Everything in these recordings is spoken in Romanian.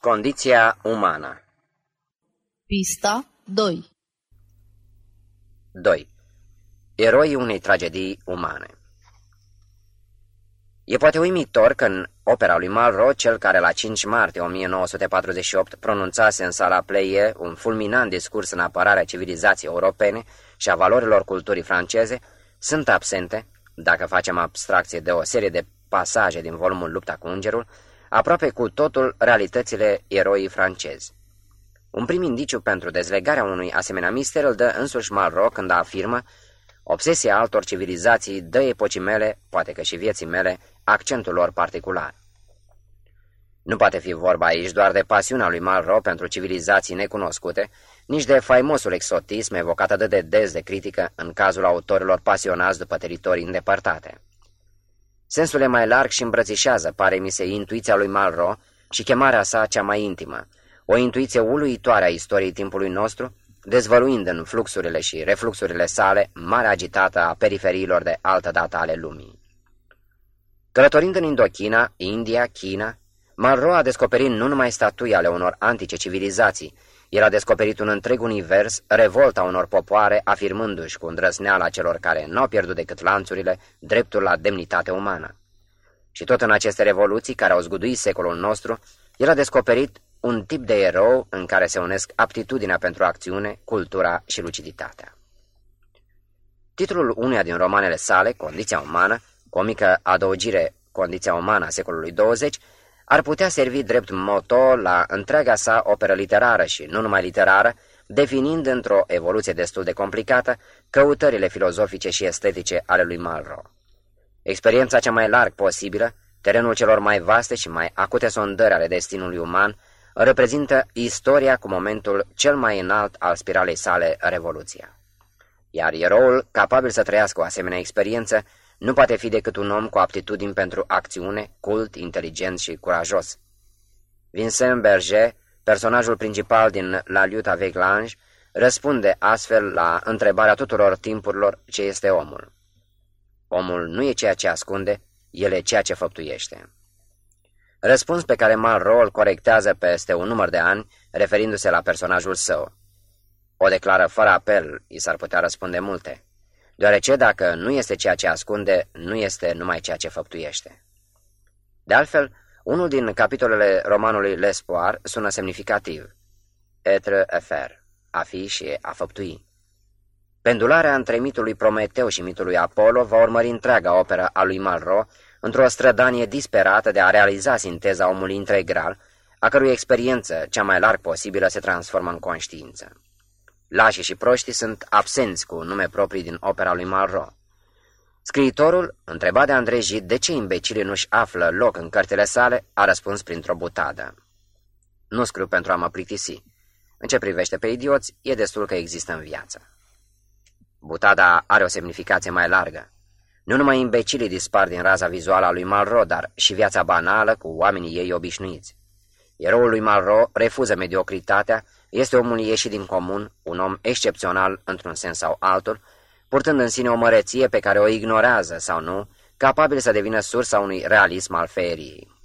Condiția umană. Pista 2 2. Eroii unei tragedii umane. E poate uimitor că în opera lui Malraux, cel care la 5 martie 1948 pronunțase în sala Pleie un fulminant discurs în apărarea civilizației europene și a valorilor culturii franceze, sunt absente, dacă facem abstracție de o serie de pasaje din volumul Lupta cu Îngerul, aproape cu totul realitățile eroii francezi. Un prim indiciu pentru dezlegarea unui asemenea mister îl dă însuși Malraux când afirmă Obsesia altor civilizații dă epocii mele, poate că și vieții mele, accentul lor particular. Nu poate fi vorba aici doar de pasiunea lui Malraux pentru civilizații necunoscute, nici de faimosul exotism evocat atât de des de critică în cazul autorilor pasionați după teritorii îndepărtate. Sensul e mai larg și îmbrățișează, pare mi se, intuiția lui Malraux și chemarea sa cea mai intimă, o intuiție uluitoare a istoriei timpului nostru, dezvăluind în fluxurile și refluxurile sale marea agitată a periferiilor de altă dată ale lumii. Călătorind în Indochina, India, China, Malraux a descoperit nu numai statui ale unor antice civilizații, el a descoperit un întreg univers, revolta unor popoare, afirmându-și cu îndrăzneala celor care nu au pierdut decât lanțurile, dreptul la demnitate umană. Și tot în aceste revoluții care au zguduit secolul nostru, el a descoperit un tip de erou în care se unesc aptitudinea pentru acțiune, cultura și luciditatea. Titlul uneia din romanele sale, Condiția umană, cu o mică adăugire Condiția umană a secolului 20, ar putea servi drept moto la întreaga sa operă literară și nu numai literară, definind într-o evoluție destul de complicată căutările filozofice și estetice ale lui Malraux. Experiența cea mai larg posibilă, terenul celor mai vaste și mai acute sondări ale destinului uman, reprezintă istoria cu momentul cel mai înalt al spiralei sale, Revoluția. Iar eroul, capabil să trăiască o asemenea experiență, nu poate fi decât un om cu aptitudini pentru acțiune, cult, inteligent și curajos. Vincent Berger, personajul principal din La lutte avec l'ange, răspunde astfel la întrebarea tuturor timpurilor ce este omul. Omul nu e ceea ce ascunde, el e ceea ce făptuiește. Răspuns pe care Malraux îl corectează peste un număr de ani, referindu-se la personajul său. O declară fără apel, i s-ar putea răspunde multe deoarece dacă nu este ceea ce ascunde, nu este numai ceea ce făptuiește. De altfel, unul din capitolele romanului L'Espoir sună semnificativ. Etre efer, a fi și a făptui. Pendularea între mitul lui Prometeu și mitul lui Apollo va urmări întreaga operă a lui Malraux într-o strădanie disperată de a realiza sinteza omului integral, a cărui experiență, cea mai larg posibilă, se transformă în conștiință. Lașii și proștii sunt absenți cu nume proprii din opera lui Malraux. Scriitorul, întrebat de Andrei Gide de ce imbecilii nu-și află loc în cărțile sale, a răspuns printr-o butadă. Nu scriu pentru a mă plictisi. În ce privește pe idioți, e destul că există în viață. Butada are o semnificație mai largă. Nu numai imbecilii dispar din raza vizuală a lui Malraux, dar și viața banală cu oamenii ei obișnuiți. Eroul lui Malraux refuză mediocritatea este omul ieșit din comun, un om excepțional într-un sens sau altul, purtând în sine o măreție pe care o ignorează sau nu, capabil să devină sursa unui realism al feriei.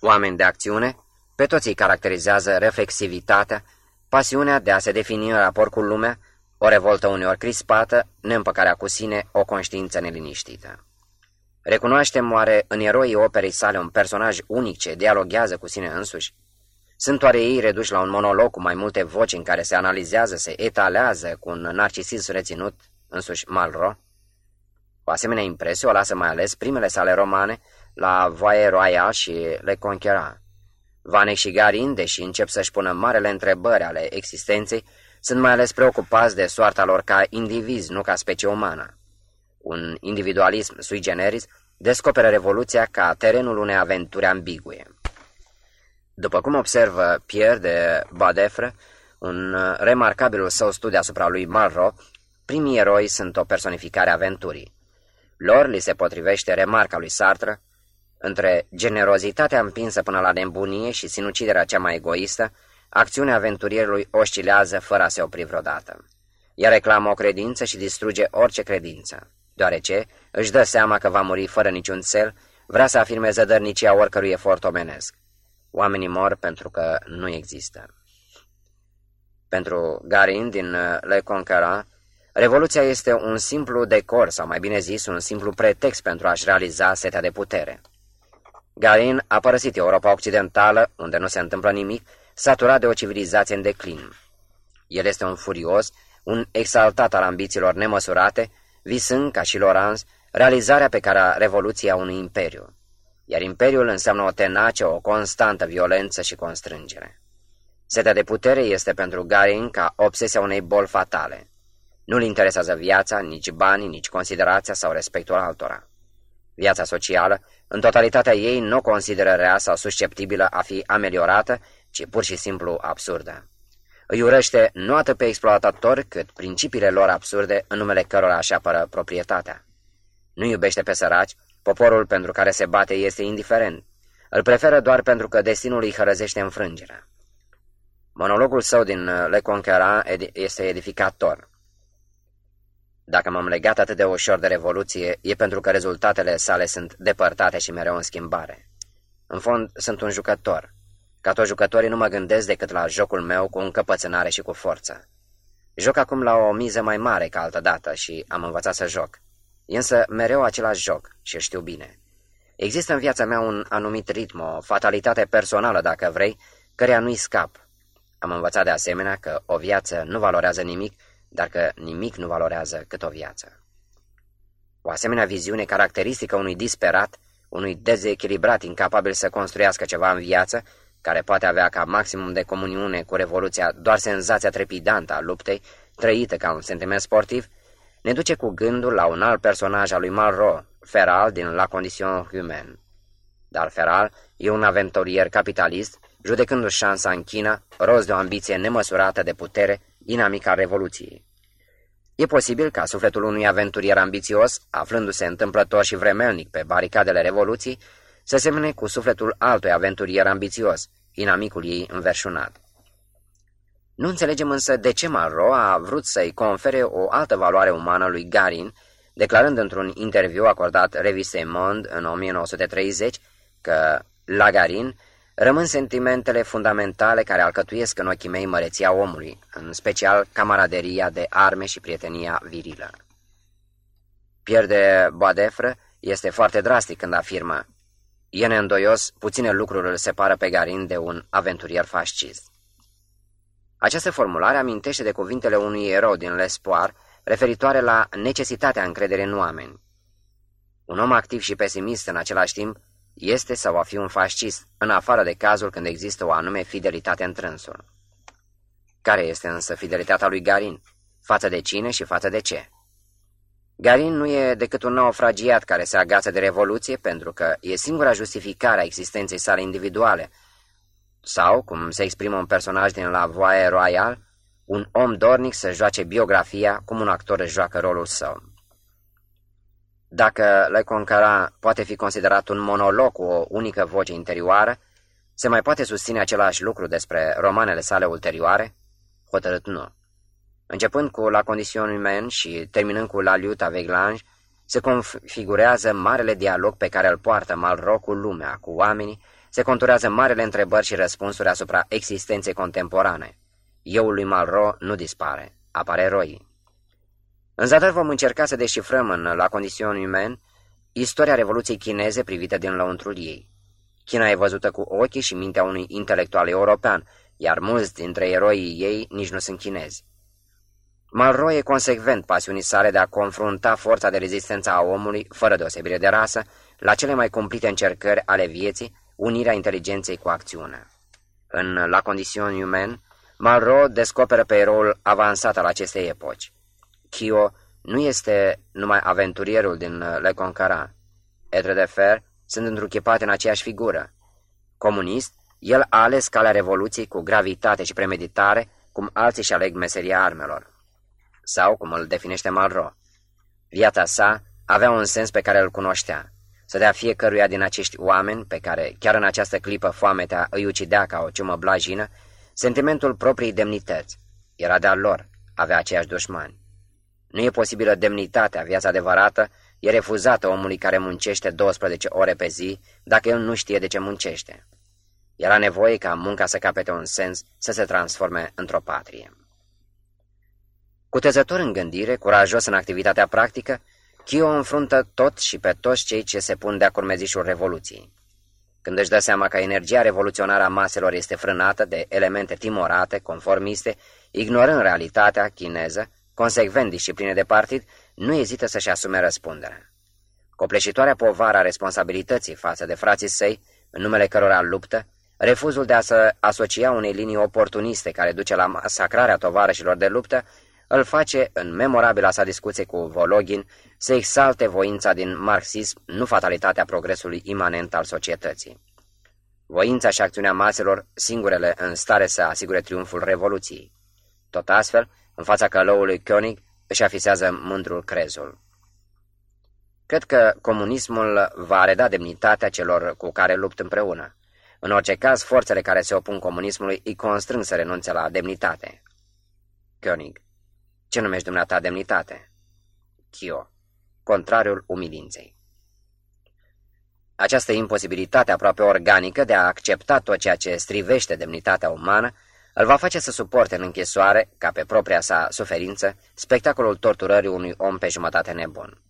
Oameni de acțiune, pe toți îi caracterizează reflexivitatea, pasiunea de a se defini în raport cu lumea, o revoltă uneori crispată, neîmpăcarea cu sine, o conștiință neliniștită. Recunoaștem oare în eroii operei sale un personaj unic ce dialoghează cu sine însuși? Sunt oare ei reduși la un monolog cu mai multe voci în care se analizează, se etalează cu un narcisism reținut însuși Malro? O asemenea impresie o lasă mai ales primele sale romane la Voie Royal și Le Conquera. Vanek și Garin, deși încep să-și pună marele întrebări ale existenței, sunt mai ales preocupați de soarta lor ca indivizi, nu ca specie umană. Un individualism sui generis descoperă Revoluția ca terenul unei aventuri ambigue. După cum observă Pierre de Badefre, un remarcabil său studiu asupra lui Malraux, primii eroi sunt o personificare a aventurii. Lor li se potrivește remarca lui Sartre, între generozitatea împinsă până la nebunie și sinuciderea cea mai egoistă, acțiunea aventurierului oscilează fără a se opri vreodată. Ea reclamă o credință și distruge orice credință, deoarece își dă seama că va muri fără niciun cel, vrea să afirme zădărnicia oricărui efort omenesc. Oamenii mor pentru că nu există. Pentru Garin din Le Conquérant, revoluția este un simplu decor, sau mai bine zis, un simplu pretext pentru a-și realiza setea de putere. Garin a părăsit Europa Occidentală, unde nu se întâmplă nimic, saturat de o civilizație în declin. El este un furios, un exaltat al ambițiilor nemăsurate, visând, ca și Lorenz, realizarea pe care a revoluția unui imperiu. Iar imperiul înseamnă o tenace, o constantă violență și constrângere. Setea de putere este pentru Garin ca obsesia unei boli fatale. Nu-l interesează viața, nici banii, nici considerația sau respectul altora. Viața socială, în totalitatea ei, nu o consideră rea sau susceptibilă a fi ameliorată, ci pur și simplu absurdă. Îi urăște nu atât pe exploatatori, cât principiile lor absurde în numele cărora își apără proprietatea. Nu iubește pe săraci, poporul pentru care se bate este indiferent. Îl preferă doar pentru că destinul îi hărăzește înfrângerea. Monologul său din Le Conquérant este edificator. Dacă m-am legat atât de ușor de revoluție, e pentru că rezultatele sale sunt depărtate și mereu în schimbare. În fond, sunt un jucător. Ca toți jucătorii nu mă gândesc decât la jocul meu cu încăpățânare și cu forță. Joc acum la o miză mai mare ca altă dată și am învățat să joc. E însă mereu același joc și știu bine. Există în viața mea un anumit ritm, o fatalitate personală, dacă vrei, căreia nu-i scap. Am învățat de asemenea că o viață nu valorează nimic dar că nimic nu valorează cât o viață. O asemenea viziune caracteristică unui disperat, unui dezechilibrat incapabil să construiască ceva în viață, care poate avea ca maximum de comuniune cu revoluția doar senzația trepidantă a luptei, trăită ca un sentiment sportiv, ne duce cu gândul la un alt personaj al lui Malraux, Feral din La Condition Humaine. Dar Feral e un aventurier capitalist, judecându-și șansa în China, roz de o ambiție nemăsurată de putere, inamica Revoluției. E posibil ca sufletul unui aventurier ambițios, aflându-se întâmplător și vremelnic pe baricadele Revoluției, să semene cu sufletul altui aventurier ambițios, inamicul ei înverșunat. Nu înțelegem însă de ce Malraux a vrut să-i confere o altă valoare umană lui Garin, declarând într-un interviu acordat revistei Monde în 1930 că la Garin rămân sentimentele fundamentale care alcătuiesc în ochii mei măreția omului, în special camaraderia de arme și prietenia virilă. Pierde Boadefră este foarte drastic când afirmă E neîndoios, puține lucruri îl separă pe Garin de un aventurier fascist. Această formulare amintește de cuvintele unui erou din L'Espoir, referitoare la necesitatea încrederii în oameni. Un om activ și pesimist în același timp este sau va fi un fascist, în afară de cazul când există o anume fidelitate în trânsul. Care este însă fidelitatea lui Garin? Față de cine și față de ce? Garin nu e decât un naufragiat care se agață de revoluție pentru că e singura justificare a existenței sale individuale, sau, cum se exprimă un personaj din La Voie Royal, un om dornic să joace biografia cum un actor își joacă rolul său. Dacă Le Conquérant poate fi considerat un monolog cu o unică voce interioară, se mai poate susține același lucru despre romanele sale ulterioare? Hotărât nu. Începând cu La Condition Humaine și terminând cu La Lutte avec l'Ange, se configurează marele dialog pe care îl poartă Malraux cu lumea, cu oamenii, se conturează marele întrebări și răspunsuri asupra existenței contemporane. Euul lui Malraux nu dispare, apare roii. În zadar vom încerca să deșifrăm în La Condition Humaine istoria Revoluției chineze privită din lăuntrul ei. China e văzută cu ochii și mintea unui intelectual european, iar mulți dintre eroii ei nici nu sunt chinezi. Malraux e consecvent pasiunii sale de a confrunta forța de rezistență a omului, fără deosebire de rasă, la cele mai cumplite încercări ale vieții, unirea inteligenței cu acțiunea. În La Condition Humaine, Malraux descoperă pe eroul avansat al acestei epoci. Chio nu este numai aventurierul din uh, Le Concara. Etre de Fer sunt întruchipate în aceeași figură. Comunist, el a ales calea revoluției cu gravitate și premeditare, cum alții și aleg meseria armelor. Sau, cum îl definește Malraux, viața sa avea un sens pe care îl cunoștea, să dea fiecăruia din acești oameni, pe care chiar în această clipă foametea îi ucidea ca o ciumă blajină, sentimentul propriei demnități. Era de-al lor, avea aceiași dușmani. Nu e posibilă demnitatea, viața adevărată, e refuzată omului care muncește 12 ore pe zi, dacă el nu știe de ce muncește. Era nevoie ca munca să capete un sens, să se transforme într-o patrie. Cutezător în gândire, curajos în activitatea practică, Chio înfruntă tot și pe toți cei ce se pun de-a curmezișul Revoluției. Când își dă seama că energia revoluționară a maselor este frânată de elemente timorate, conformiste, ignorând realitatea chineză, consecvent discipline de partid, nu ezită să-și asume răspunderea. Copleșitoarea povara responsabilității față de frații săi, în numele cărora luptă, refuzul de a se asocia unei linii oportuniste care duce la masacrarea tovarășilor de luptă, îl face, în memorabila sa discuție cu Vologin, să exalte voința din marxism, nu fatalitatea progresului imanent al societății. Voința și acțiunea maselor, singurele în stare să asigure triumful Revoluției. Tot astfel, în fața călăului König, își afisează mândrul crezul. Cred că comunismul va reda demnitatea celor cu care lupt împreună. În orice caz, forțele care se opun comunismului îi constrâng să renunțe la demnitate. König. Ce numești dumneata demnitate? Chio. Contrariul umilinței. Această imposibilitate aproape organică de a accepta tot ceea ce strivește demnitatea umană îl va face să suporte în închisoare, ca pe propria sa suferință, spectacolul torturării unui om pe jumătate nebun.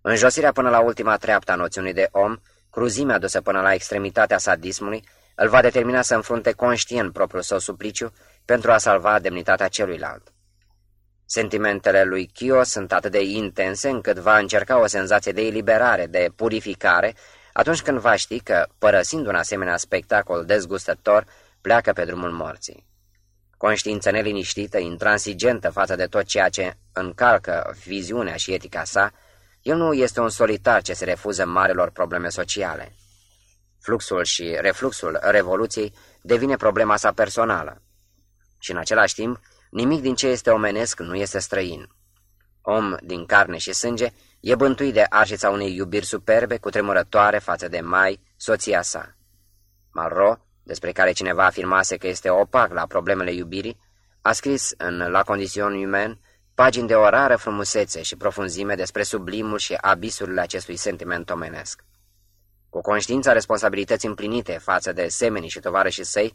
Înjosirea până la ultima treaptă a noțiunii de om, cruzimea dusă până la extremitatea sadismului, îl va determina să înfrunte conștient propriul său supliciu pentru a salva demnitatea celuilalt. Sentimentele lui Chio sunt atât de intense încât va încerca o senzație de eliberare, de purificare, atunci când va ști că, părăsind un asemenea spectacol dezgustător, pleacă pe drumul morții. Conștiință neliniștită, intransigentă față de tot ceea ce încalcă viziunea și etica sa, el nu este un solitar ce se refuză marelor probleme sociale. Fluxul și refluxul revoluției devine problema sa personală. Și în același timp, nimic din ce este omenesc nu este străin. Om din carne și sânge, e bântuit de arșița unei iubiri superbe, cu tremurătoare față de Mai, soția sa. Malro, despre care cineva afirmase că este opac la problemele iubirii, a scris în La Condition Humaine pagini de o rară frumusețe și profunzime despre sublimul și abisurile acestui sentiment omenesc. Cu conștiința responsabilității împlinite față de semenii și tovarășii săi,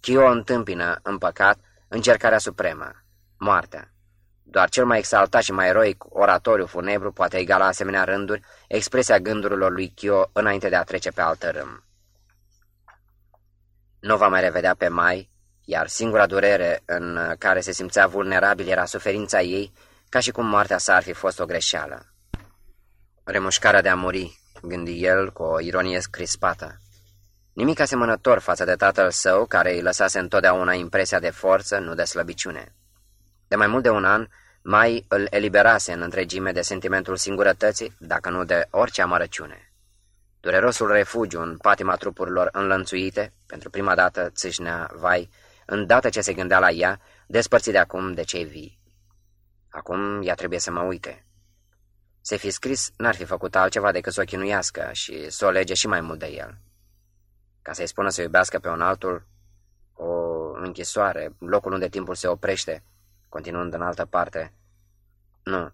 Chio întâmpină, în păcat, încercarea supremă, moartea. Doar cel mai exaltat și mai eroic oratoriu funebru poate egala asemenea rânduri expresia gândurilor lui Chio înainte de a trece pe altă râm. Nu va mai revedea pe Mai, iar singura durere în care se simțea vulnerabil era suferința ei, ca și cum moartea sa ar fi fost o greșeală. Remușcarea de a muri, gândi el cu o ironie crispată. Nimic asemănător față de tatăl său, care îi lăsase întotdeauna impresia de forță, nu de slăbiciune. De mai mult de un an, mai îl eliberase în întregime de sentimentul singurătății, dacă nu de orice amărăciune. Durerosul refugiu în patima trupurilor înlănțuite, pentru prima dată țâșnea vai, îndată ce se gândea la ea, despărțit de acum de cei vii. Acum ea trebuie să mă uite. Se fi scris, n-ar fi făcut altceva decât să o chinuiască și să o lege și mai mult de el. Ca să-i spună să iubească pe un altul, o închisoare, locul unde timpul se oprește, continuând în altă parte. Nu.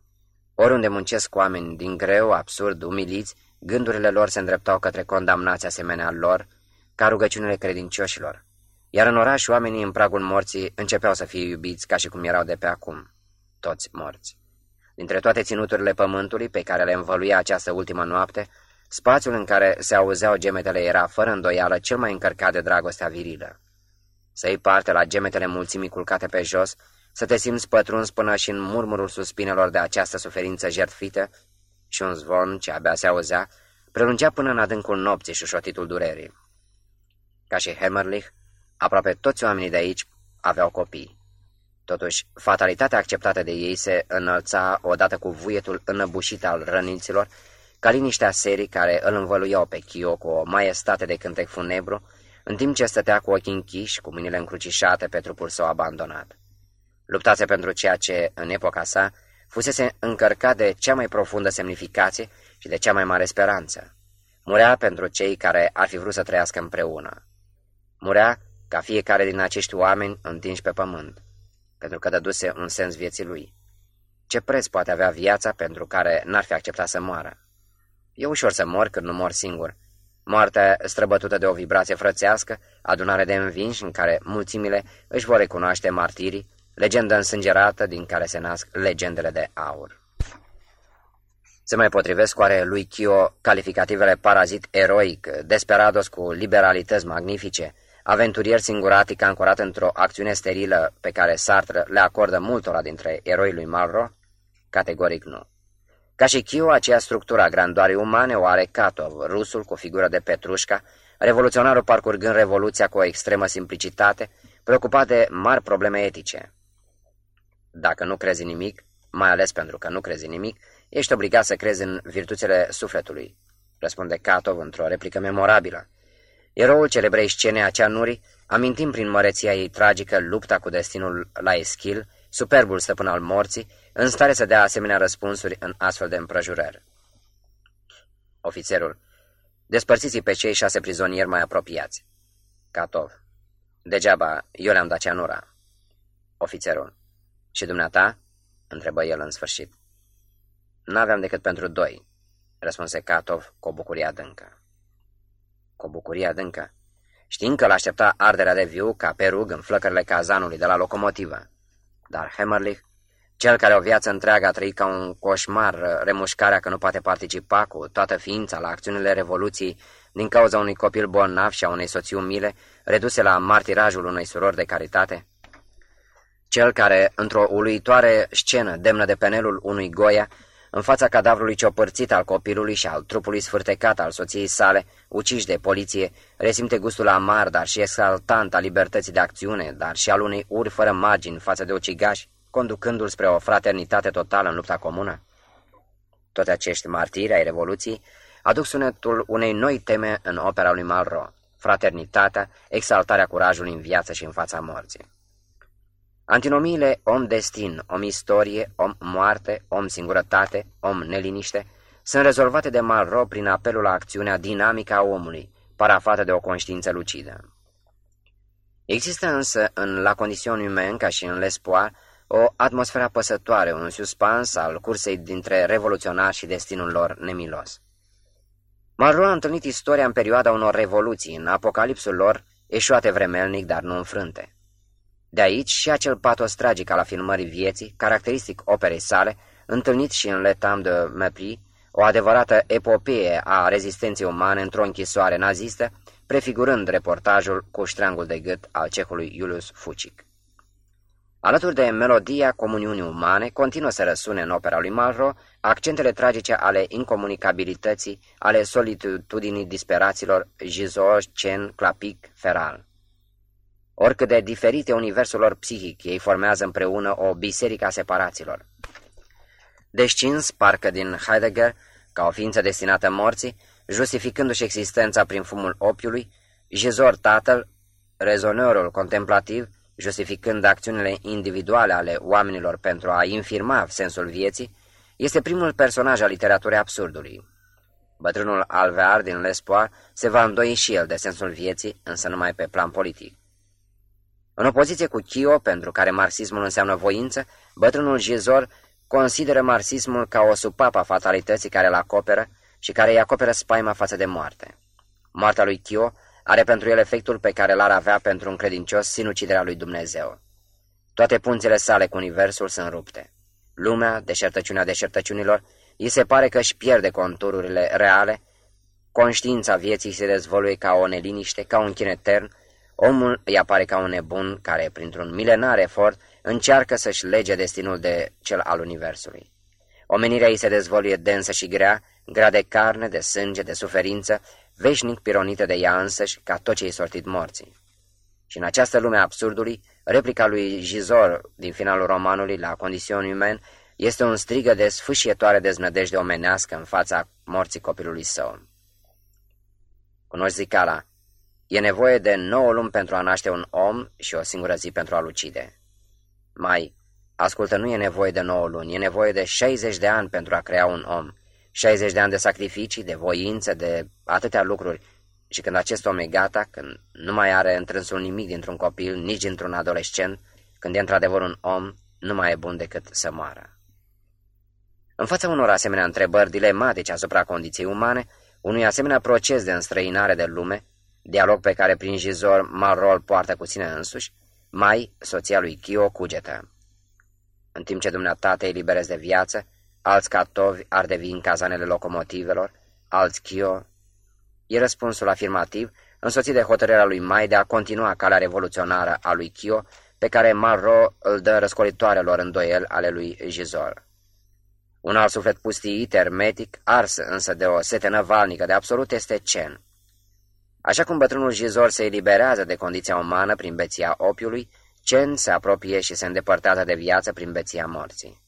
Oriunde muncesc oameni din greu, absurd, umiliți, gândurile lor se îndreptau către condamnația asemenea lor, ca rugăciunile credincioșilor. Iar în oraș, oamenii în pragul morții începeau să fie iubiți ca și cum erau de pe acum, toți morți. Dintre toate ținuturile pământului pe care le învăluia această ultimă noapte, spațiul în care se auzeau gemetele era, fără îndoială, cel mai încărcat de dragostea virilă. Să iei parte la gemetele mulțimii culcate pe jos, să te simți pătruns până și în murmurul suspinelor de această suferință jertfită și un zvon ce abia se auzea, prelungea până în adâncul nopții și șotitul durerii. Ca și Hemmerlich, aproape toți oamenii de aici aveau copii. Totuși, fatalitatea acceptată de ei se înălța odată cu vuietul înăbușit al răniților, ca liniștea serii care îl învăluiau pe Chio cu o maestate de cântec funebru, în timp ce stătea cu ochii închiși, cu mâinile încrucișate pe trupul său abandonat. Luptase pentru ceea ce, în epoca sa, fusese încărcat de cea mai profundă semnificație și de cea mai mare speranță. Murea pentru cei care ar fi vrut să trăiască împreună. Murea ca fiecare din acești oameni întinși pe pământ, pentru că dăduse un sens vieții lui. Ce preț poate avea viața pentru care n-ar fi acceptat să moară? E ușor să mor când nu mor singur, Moartea străbătută de o vibrație frățească, adunare de învinși în care mulțimile își vor recunoaște martirii, legendă însângerată din care se nasc legendele de aur. Se mai potrivesc oare lui Chio calificativele parazit eroic, desperados cu liberalități magnifice, aventurier singuratic ancorat într-o acțiune sterilă pe care Sartre le acordă multora dintre eroii lui Malro? Categoric nu. Ca și Chio, aceea structura grandoarei umane o are Katov, rusul cu figură de Petrușca, revoluționarul parcurgând revoluția cu o extremă simplicitate, preocupat de mari probleme etice. Dacă nu crezi în nimic, mai ales pentru că nu crezi în nimic, ești obligat să crezi în virtuțile sufletului, răspunde Katov într-o replică memorabilă. Eroul celebrei scene a ceanurii, amintim prin măreția ei tragică lupta cu destinul la Eschil, superbul stăpân al morții, în stare să dea asemenea răspunsuri în astfel de împrejurări. Ofițerul. Despărțiți pe cei șase prizonieri mai apropiați. Catov. Degeaba, eu le-am dat ceanura. Ofițerul. Și dumneata? întrebă el în sfârșit. N-aveam decât pentru doi, răspunse Catov cu o bucurie adâncă. Cu o bucurie adâncă, știind că l-aștepta arderea de viu ca pe rug în flăcările cazanului de la locomotivă. Dar Hemmerlich cel care o viață întreagă a trăit ca un coșmar remușcarea că nu poate participa cu toată ființa la acțiunile revoluției din cauza unui copil bolnav și a unei soții umile, reduse la martirajul unei surori de caritate? Cel care, într-o uluitoare scenă demnă de penelul unui Goia, în fața cadavrului ciopărțit al copilului și al trupului sfârtecat al soției sale, uciși de poliție, resimte gustul amar, dar și exaltant a libertății de acțiune, dar și al unei uri fără margini față de ucigași, conducându-l spre o fraternitate totală în lupta comună? Toate acești martiri ai Revoluției aduc sunetul unei noi teme în opera lui Malro, fraternitatea, exaltarea curajului în viață și în fața morții. Antinomiile om-destin, om-istorie, om-moarte, om-singurătate, om-neliniște sunt rezolvate de Malro prin apelul la acțiunea dinamică a omului, parafată de o conștiință lucidă. Există însă în La Condition Humaine, ca și în L'Espoir, o atmosferă apăsătoare, un suspans al cursei dintre revoluționari și destinul lor nemilos. Malraux a întâlnit istoria în perioada unor revoluții, în apocalipsul lor, eșuate vremelnic, dar nu înfrânte. De aici și acel patos tragic al afirmării vieții, caracteristic operei sale, întâlnit și în Letam de Mepri, o adevărată epopee a rezistenței umane într-o închisoare nazistă, prefigurând reportajul cu ștrangul de gât al cehului Julius Fucic. Alături de melodia comuniunii umane, continuă să răsune în opera lui Malro accentele tragice ale incomunicabilității, ale solitudinii disperaților Gizor, Cen, Clapic, Feral. Oricât de diferite universul lor psihic, ei formează împreună o biserică a separaților. Descins, parcă din Heidegger, ca o ființă destinată morții, justificându-și existența prin fumul opiului, Gizor tatăl, rezonorul contemplativ, justificând acțiunile individuale ale oamenilor pentru a infirma sensul vieții, este primul personaj al literaturii absurdului. Bătrânul Alvear din Lespoir se va îndoi și el de sensul vieții, însă numai pe plan politic. În opoziție cu Chio, pentru care marxismul înseamnă voință, bătrânul Gizor consideră marxismul ca o supapă a fatalității care îl acoperă și care îi acoperă spaima față de moarte. Moartea lui Chio are pentru el efectul pe care l-ar avea pentru un credincios sinuciderea lui Dumnezeu. Toate punțile sale cu universul sunt rupte. Lumea, deșertăciunea deșertăciunilor, îi se pare că își pierde contururile reale, conștiința vieții se dezvoluie ca o neliniște, ca un chin etern, omul îi apare ca un nebun care, printr-un milenar efort, încearcă să-și lege destinul de cel al universului. Omenirea ei se dezvoluie densă și grea, grea de carne, de sânge, de suferință, veșnic pironită de ea însăși ca tot ce-i sortit morții. Și în această lume absurdului, replica lui Gizor din finalul romanului la Condition Humaine este un strigă de sfâșietoare deznădejde omenească în fața morții copilului său. Cunoști zicala, e nevoie de nouă luni pentru a naște un om și o singură zi pentru a-l ucide. Mai, ascultă, nu e nevoie de nouă luni, e nevoie de 60 de ani pentru a crea un om, 60 de ani de sacrificii, de voință, de atâtea lucruri. Și când acest om e gata, când nu mai are întrânsul nimic dintr-un copil, nici dintr-un adolescent, când e într-adevăr un om, nu mai e bun decât să moară. În fața unor asemenea întrebări dilematice asupra condiției umane, Unui asemenea proces de înstrăinare de lume, dialog pe care prin Jizor Malrol poartă cu sine însuși, mai, soția lui Chio cugetă. În timp ce dumneata te eliberezi de viață, alți catovi ar devii în cazanele locomotivelor, alți Chio. E răspunsul afirmativ, însoțit de hotărârea lui Mai de a continua calea revoluționară a lui Chio, pe care Marro îl dă răscolitoarelor îndoiel ale lui Jizor. Un alt suflet pustit, hermetic, ars însă de o sete năvalnică de absolut este Cen. Așa cum bătrânul Jizor se eliberează de condiția umană prin beția opiului, Cen se apropie și se îndepărtează de viață prin beția morții.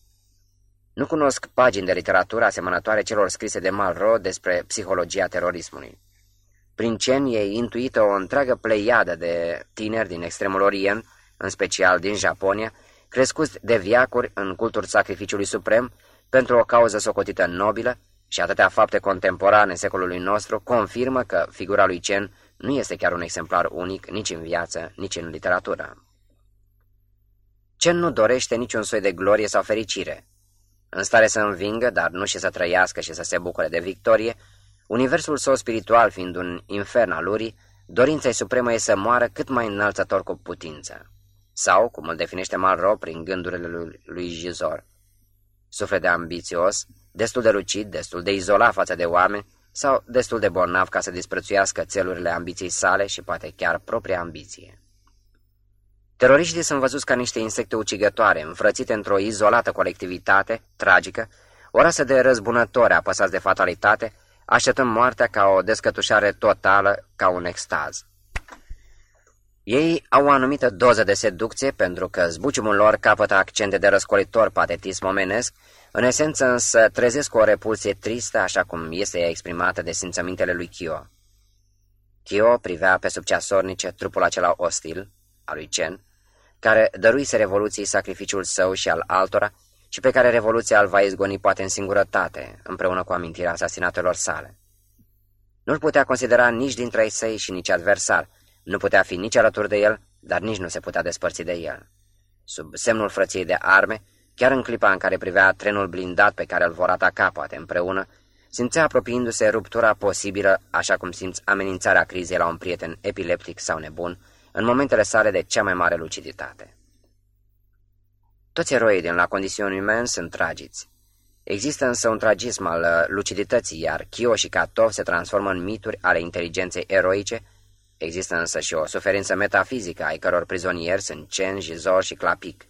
Nu cunosc pagini de literatură asemănătoare celor scrise de Malro despre psihologia terorismului. Prin Cen e intuită o întreagă pleiadă de tineri din extremul Orient, în special din Japonia, crescuți de viacuri în cultul sacrificiului suprem pentru o cauză socotită nobilă și atâtea fapte contemporane secolului nostru confirmă că figura lui Chen nu este chiar un exemplar unic nici în viață, nici în literatură. Chen nu dorește niciun soi de glorie sau fericire. În stare să învingă, dar nu și să trăiască și să se bucure de victorie, universul său spiritual fiind un infern al lurii, dorința supremă e să moară cât mai înălțător cu putință. Sau, cum îl definește Malraux prin gândurile lui, lui Gizor, suflet de ambițios, destul de lucid, destul de izolat față de oameni sau destul de bolnav ca să disprețuiască țelurile ambiției sale și poate chiar propria ambiție. Teroriștii sunt văzuți ca niște insecte ucigătoare, înfrățite într-o izolată colectivitate, tragică, o rasă de răzbunători apăsați de fatalitate, așteptând moartea ca o descătușare totală, ca un extaz. Ei au o anumită doză de seducție pentru că zbuciumul lor capătă accente de răscolitor patetism omenesc, în esență însă trezesc o repulsie tristă așa cum este ea exprimată de simțămintele lui Kyo. Kyo privea pe sub ceasornice trupul acela ostil, al lui Chen, care dăruise revoluției sacrificiul său și al altora și pe care revoluția îl va izgoni poate în singurătate, împreună cu amintirea asasinatelor sale. Nu-l putea considera nici dintre ei săi și nici adversar, nu putea fi nici alături de el, dar nici nu se putea despărți de el. Sub semnul frăției de arme, chiar în clipa în care privea trenul blindat pe care îl vor ataca poate împreună, simțea apropiindu-se ruptura posibilă, așa cum simți amenințarea crizei la un prieten epileptic sau nebun, în momentele sale de cea mai mare luciditate. Toți eroii din la condițiuni umane sunt tragiți. Există însă un tragism al lucidității, iar Kyo și Katov se transformă în mituri ale inteligenței eroice, Există însă și o suferință metafizică ai căror prizonieri sunt Chen, Jizor și Clapic.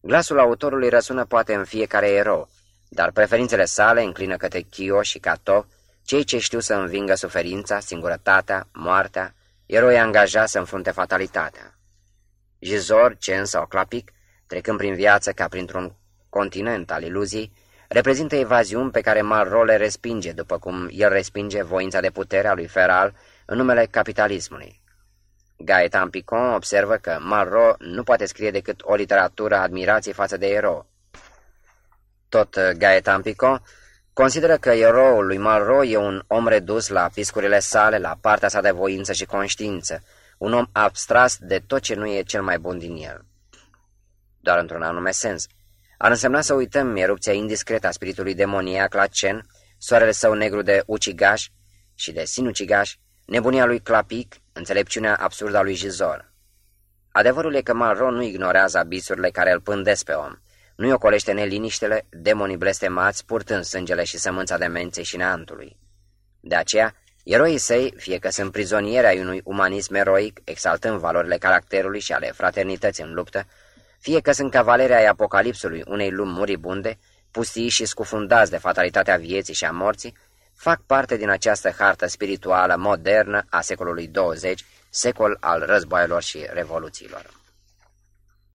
Glasul autorului răsună poate în fiecare erou, dar preferințele sale înclină către Kyo și Kato, cei ce știu să învingă suferința, singurătatea, moartea, eroi angajați să înfrunte fatalitatea. Jizor, Chen sau Clapic, trecând prin viață ca printr-un continent al iluziei, reprezintă evaziuni pe care Malraux le respinge, după cum el respinge voința de putere a lui Feral în numele capitalismului. Gaetan Picon observă că Malraux nu poate scrie decât o literatură admirației față de erou. Tot Gaetan Picon consideră că eroul lui Malraux e un om redus la piscurile sale, la partea sa de voință și conștiință, un om abstras de tot ce nu e cel mai bun din el. Doar într-un anume sens. Ar însemna să uităm erupția indiscretă a spiritului demoniac la Cen, soarele său negru de ucigaș și de sinucigaș, Nebunia lui Clapic, înțelepciunea absurdă a lui Jizor. Adevărul e că Malron nu ignorează abisurile care îl pândesc pe om. Nu-i ocolește neliniștele, demonii blestemați, purtând sângele și sămânța demenței și neantului. De aceea, eroii săi, fie că sunt prizonieri ai unui umanism eroic, exaltând valorile caracterului și ale fraternității în luptă, fie că sunt cavaleri ai apocalipsului unei lumi muribunde, pustii și scufundați de fatalitatea vieții și a morții, fac parte din această hartă spirituală modernă a secolului 20, secol al războaielor și revoluțiilor.